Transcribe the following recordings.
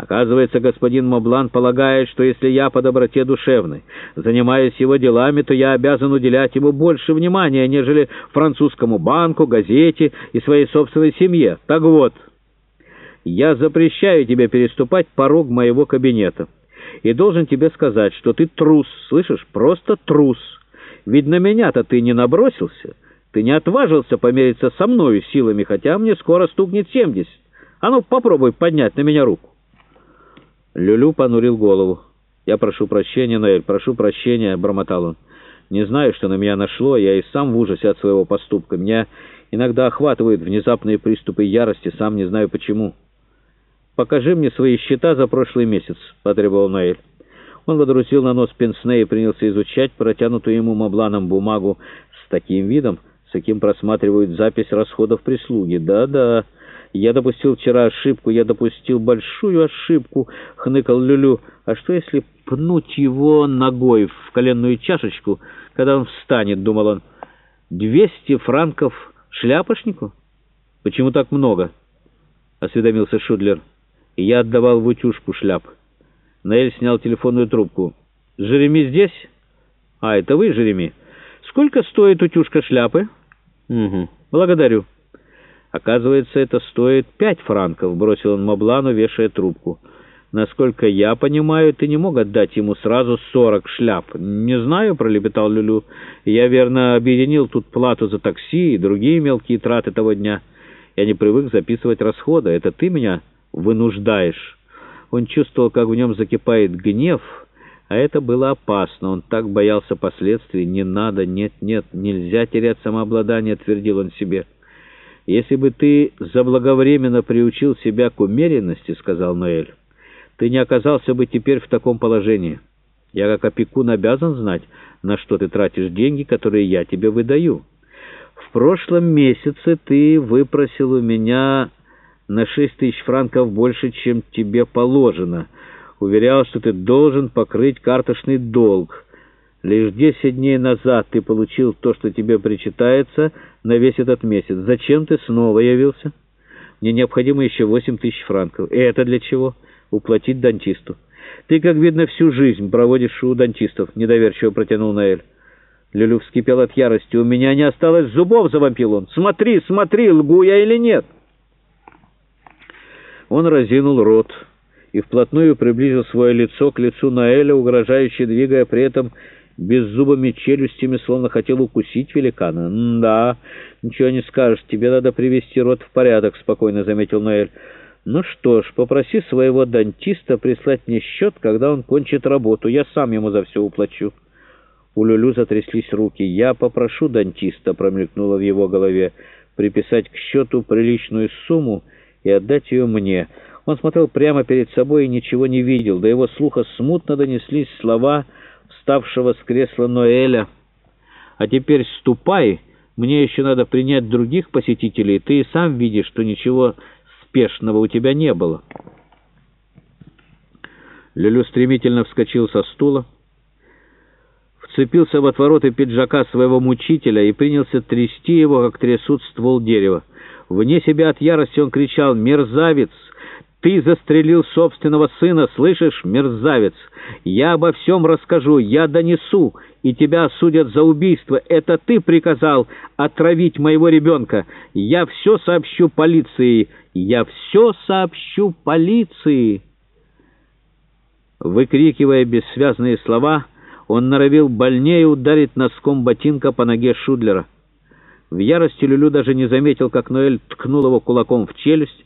Оказывается, господин Моблан полагает, что если я по доброте душевной занимаюсь его делами, то я обязан уделять ему больше внимания, нежели французскому банку, газете и своей собственной семье. Так вот, я запрещаю тебе переступать порог моего кабинета. И должен тебе сказать, что ты трус, слышишь, просто трус. Ведь на меня-то ты не набросился, ты не отважился помериться со мною силами, хотя мне скоро стукнет семьдесят. А ну, попробуй поднять на меня руку. Люлю понурил голову. «Я прошу прощения, Ноэль, прошу прощения», — бормотал он. «Не знаю, что на меня нашло, я и сам в ужасе от своего поступка. Меня иногда охватывают внезапные приступы ярости, сам не знаю почему». «Покажи мне свои счета за прошлый месяц», — потребовал Ноэль. Он водрузил на нос пенсне и принялся изучать протянутую ему мабланом бумагу с таким видом, с каким просматривают запись расходов прислуги. «Да-да». «Я допустил вчера ошибку, я допустил большую ошибку», — хныкал Люлю. «А что, если пнуть его ногой в коленную чашечку, когда он встанет?» — думал он. «Двести франков шляпошнику? Почему так много?» — осведомился Шудлер. И я отдавал в утюжку шляп. Наэль снял телефонную трубку. «Жереми здесь?» «А, это вы, Жереми? Сколько стоит утюжка шляпы?» «Угу, благодарю». «Оказывается, это стоит пять франков», — бросил он Моблану, вешая трубку. «Насколько я понимаю, ты не мог отдать ему сразу сорок шляп». «Не знаю», — пролепетал Люлю. «Я, верно, объединил тут плату за такси и другие мелкие траты того дня. Я не привык записывать расходы. Это ты меня вынуждаешь». Он чувствовал, как в нем закипает гнев, а это было опасно. Он так боялся последствий. «Не надо, нет, нет, нельзя терять самообладание», — твердил он себе. «Если бы ты заблаговременно приучил себя к умеренности, — сказал Ноэль, — ты не оказался бы теперь в таком положении. Я, как опекун, обязан знать, на что ты тратишь деньги, которые я тебе выдаю. В прошлом месяце ты выпросил у меня на шесть тысяч франков больше, чем тебе положено. Уверял, что ты должен покрыть карточный долг». Лишь десять дней назад ты получил то, что тебе причитается на весь этот месяц. Зачем ты снова явился? Мне необходимо еще восемь тысяч франков. И это для чего? Уплатить дантисту. Ты, как видно, всю жизнь проводишь у дантистов, недоверчиво протянул Наэль. Люлю вскипел от ярости. «У меня не осталось зубов!» — завопил он. «Смотри, смотри, лгу я или нет!» Он разинул рот и вплотную приблизил свое лицо к лицу Наэля, угрожающе двигая при этом беззубыми челюстями, словно хотел укусить великана. «Да, ничего не скажешь, тебе надо привести рот в порядок», — спокойно заметил Ноэль. «Ну что ж, попроси своего дантиста прислать мне счет, когда он кончит работу. Я сам ему за все уплачу». У Люлю затряслись руки. «Я попрошу дантиста», — промелькнуло в его голове, «приписать к счету приличную сумму и отдать ее мне». Он смотрел прямо перед собой и ничего не видел. До его слуха смутно донеслись слова «Связь» вставшего с кресла Ноэля. «А теперь ступай, мне еще надо принять других посетителей, ты и сам видишь, что ничего спешного у тебя не было». Люлю стремительно вскочил со стула, вцепился в отвороты пиджака своего мучителя и принялся трясти его, как трясут ствол дерева. Вне себя от ярости он кричал «Мерзавец! Ты застрелил собственного сына, слышишь, мерзавец? Я обо всем расскажу, я донесу, и тебя осудят за убийство. Это ты приказал отравить моего ребенка. Я все сообщу полиции, я все сообщу полиции». Выкрикивая бессвязные слова, он норовил больнее ударить носком ботинка по ноге Шудлера. В ярости Люлю даже не заметил, как Ноэль ткнул его кулаком в челюсть,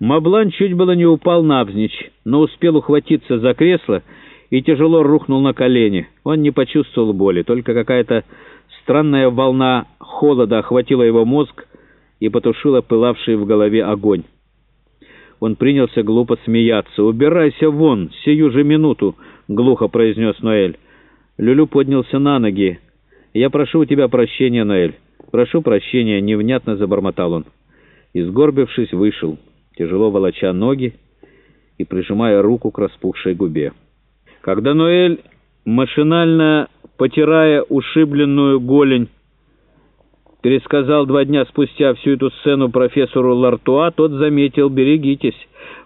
Маблан чуть было не упал навзничь, но успел ухватиться за кресло и тяжело рухнул на колени. Он не почувствовал боли, только какая-то странная волна холода охватила его мозг и потушила пылавший в голове огонь. Он принялся глупо смеяться. «Убирайся вон, сию же минуту!» — глухо произнес Ноэль. Люлю поднялся на ноги. «Я прошу у тебя прощения, Ноэль. Прошу прощения», — невнятно забормотал он. И, сгорбившись, вышел тяжело волоча ноги и прижимая руку к распухшей губе. Когда Ноэль, машинально потирая ушибленную голень, пересказал два дня спустя всю эту сцену профессору Лартуа, тот заметил «берегитесь».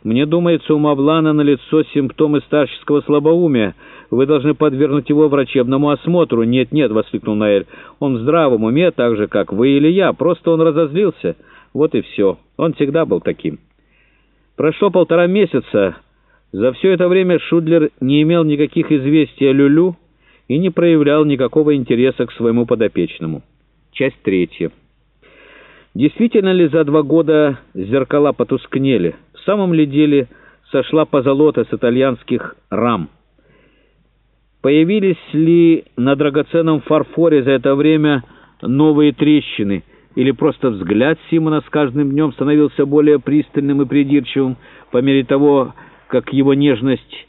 Мне думается, у Мавлана налицо симптомы старческого слабоумия. Вы должны подвергнуть его врачебному осмотру. «Нет, нет», — воскликнул Наэль, — «он в здравом уме, так же, как вы или я, просто он разозлился. Вот и все. Он всегда был таким». Прошло полтора месяца. За все это время Шудлер не имел никаких известий о Люлю и не проявлял никакого интереса к своему подопечному. Часть третья. Действительно ли за два года зеркала потускнели? В самом ли деле сошла позолота с итальянских рам? Появились ли на драгоценном фарфоре за это время новые трещины? Или просто взгляд Симона с каждым днем становился более пристальным и придирчивым по мере того, как его нежность